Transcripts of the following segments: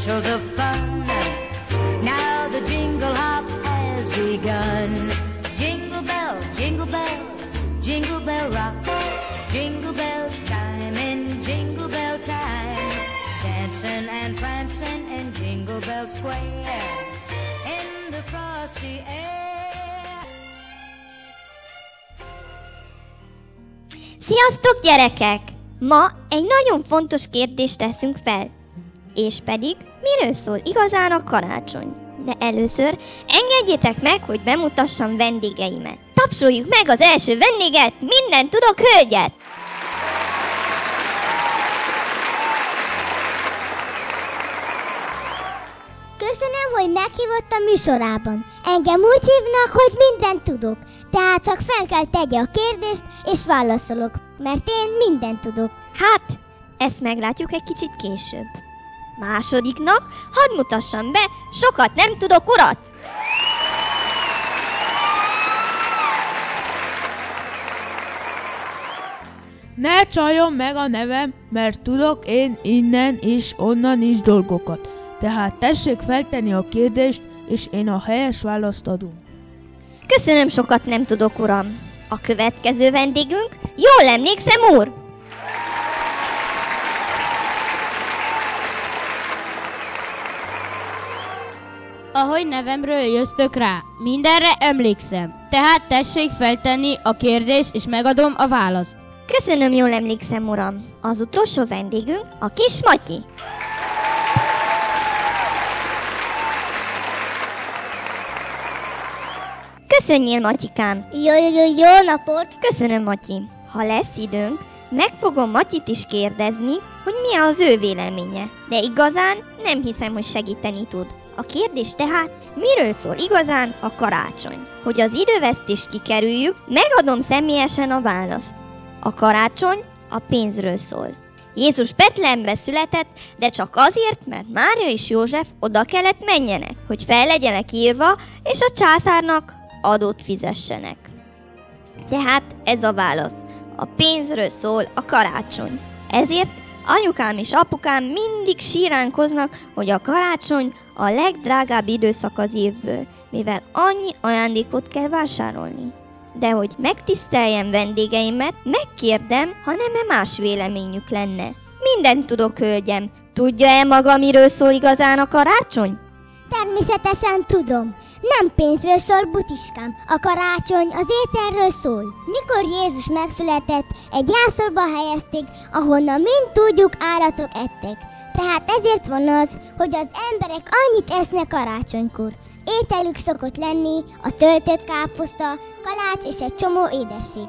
bushels of fun. Now the jingle hop has begun. Jingle bell, jingle bell, jingle bell rock. Jingle bells chime in jingle bell time. Dancing and prancing in Jingle Bell Square. In the frosty air. Sziasztok, gyerekek! Ma egy nagyon fontos kérdést teszünk fel, és pedig miről szól igazán a karácsony? De először engedjétek meg, hogy bemutassam vendégeimet. Tapsoljuk meg az első vendéget, minden tudok hölgyet! Köszönöm, hogy meghívott a műsorában. Engem úgy hívnak, hogy mindent tudok. Tehát csak fel kell tegye a kérdést, és válaszolok. Mert én mindent tudok. Hát, ezt meglátjuk egy kicsit később. Másodiknak, hadd mutassam be, sokat nem tudok urat! Ne csaljon meg a nevem, mert tudok én innen is, onnan is dolgokat. Tehát tessék feltenni a kérdést, és én a helyes választ adom. Köszönöm, sokat nem tudok, uram. A következő vendégünk, jól emlékszem, úr? Ahogy nevemről jöztök rá, mindenre emlékszem. Tehát tessék feltenni a kérdést, és megadom a választ. Köszönöm, jól emlékszem, uram. Az utolsó vendégünk, a kis Matyi. Köszönjél, Matyikám! Jó, jó, jó, jó napot! Köszönöm, Matyi. Ha lesz időnk, meg fogom Matyit is kérdezni, hogy mi az ő véleménye. De igazán nem hiszem, hogy segíteni tud. A kérdés tehát, miről szól igazán a karácsony? Hogy az idővesztést kikerüljük, megadom személyesen a választ. A karácsony a pénzről szól. Jézus Betlehembe született, de csak azért, mert Mária és József oda kellett menjenek, hogy fel legyenek írva, és a császárnak adót fizessenek. Tehát ez a válasz. A pénzről szól a karácsony. Ezért anyukám és apukám mindig síránkoznak, hogy a karácsony a legdrágább időszak az évből, mivel annyi ajándékot kell vásárolni. De hogy megtiszteljem vendégeimet, megkérdem, ha nem-e más véleményük lenne. Mindent tudok, hölgyem. Tudja-e maga, miről szól igazán a karácsony? Természetesen tudom. Nem pénzről szól, butiskám. A karácsony az ételről szól. Mikor Jézus megszületett, egy jászolba helyezték, ahonnan mind tudjuk állatok ettek. Tehát ezért van az, hogy az emberek annyit esznek karácsonykor. Ételük szokott lenni a töltött káposzta, kalács és egy csomó édesség.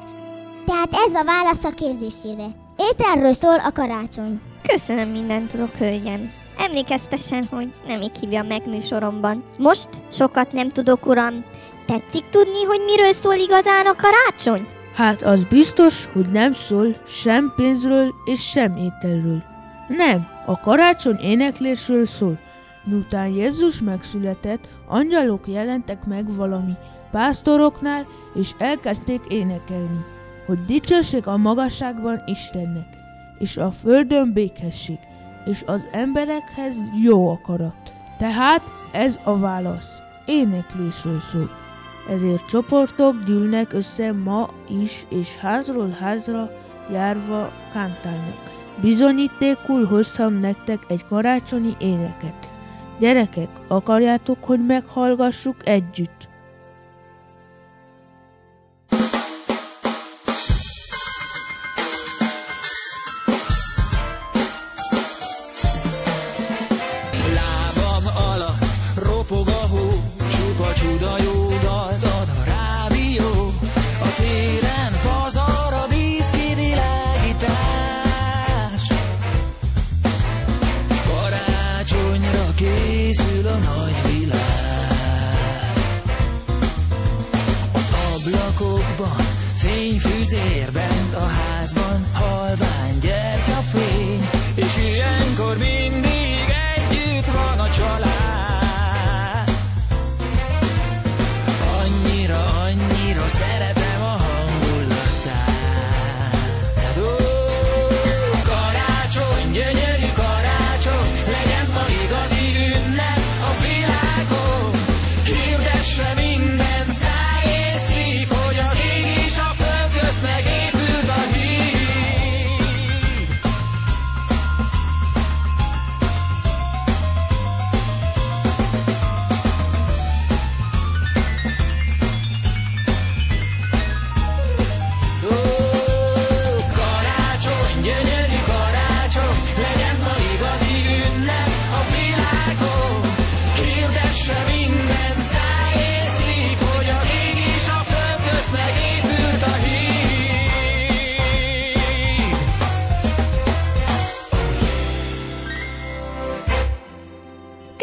Tehát ez a válasz a kérdésére. Ételről szól a karácsony. Köszönöm, mindent tudok, hölgyem. Emlékeztessen, hogy nem így hívja meg műsoromban. Most sokat nem tudok, uram. Tetszik tudni, hogy miről szól igazán a karácsony? Hát az biztos, hogy nem szól sem pénzről és sem ételről. Nem, a karácsony éneklésről szól. Miután Jézus megszületett, angyalok jelentek meg valami pásztoroknál, és elkezdték énekelni, hogy dicsőség a magasságban Istennek, és a földön békesség, és az emberekhez jó akarat. Tehát ez a válasz. Éneklésről szól. Ezért csoportok gyűlnek össze ma is, és házról házra járva kántálnak. Bizonyítékul hoztam nektek egy karácsonyi éneket. Gyerekek, akarjátok, hogy meghallgassuk együtt?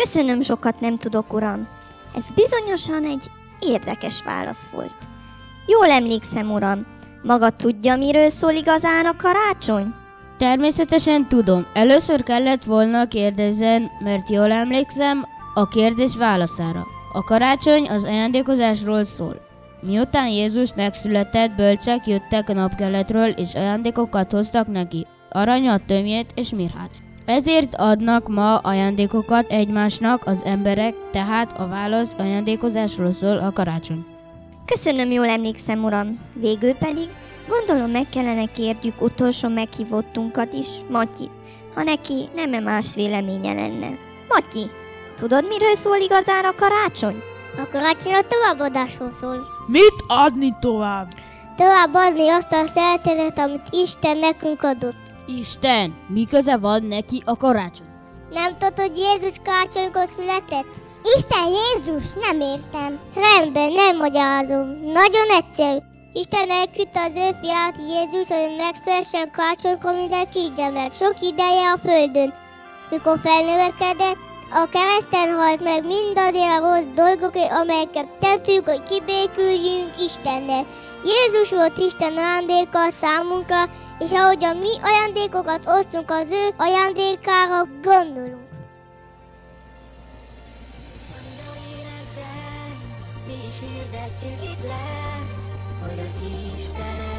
Köszönöm, sokat nem tudok, uram. Ez bizonyosan egy érdekes válasz volt. Jól emlékszem, uram. Maga tudja, miről szól igazán a karácsony? Természetesen tudom. Először kellett volna kérdezzen, mert jól emlékszem a kérdés válaszára. A karácsony az ajándékozásról szól. Miután Jézus megszületett, bölcsek jöttek a napkeletről, és ajándékokat hoztak neki, aranyat, tömjét és mirhát. Ezért adnak ma ajándékokat egymásnak az emberek, tehát a válasz ajándékozásról szól a karácsony. Köszönöm, jól emlékszem, uram. Végül pedig gondolom meg kellene kérjük utolsó meghívottunkat is, Matyi, ha neki nem más véleménye lenne. Matyi, tudod, miről szól igazán a karácsony? A karácsony a továbbadásról szól. Mit adni tovább? Továbbadni azt a szeretetet, amit Isten nekünk adott. Isten, mi köze van neki a karácsony? Nem tudod, hogy Jézus karácsonykor született? Isten Jézus, nem értem. Rendben, nem magyarázom. Nagyon egyszerű. Isten elküldte az ő fiát Jézus, hogy megszülessen karácsonykor minden kisgyermek sok ideje a földön. Mikor felnövekedett, a kereszten halt meg mindazért a rossz dolgokért, amelyeket tettünk, hogy kibéküljünk Istennel. Jézus volt Isten ajándéka számunkra, és ahogyan mi ajándékokat osztunk az ő ajándékára, gondolunk. Hirdetjük itt le, hogy az Isten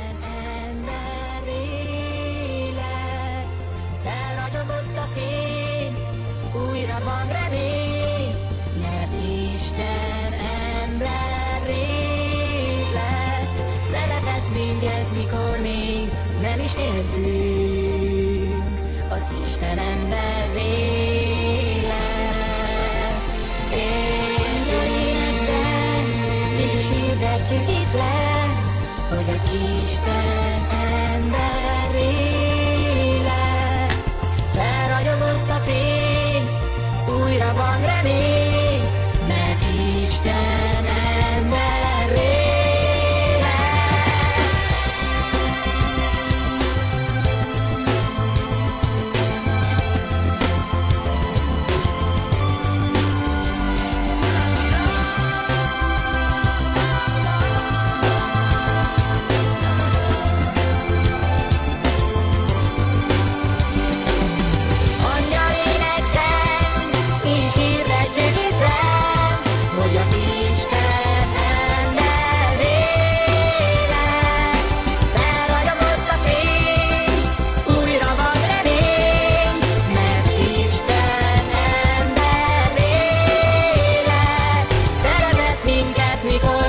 újra van remény, mert Isten emberi lett. Szeretett minket, mikor még nem is éltünk, az Isten emberi lett. Én történetszer, mi is hirdetjük itt le, hogy az Isten Nico.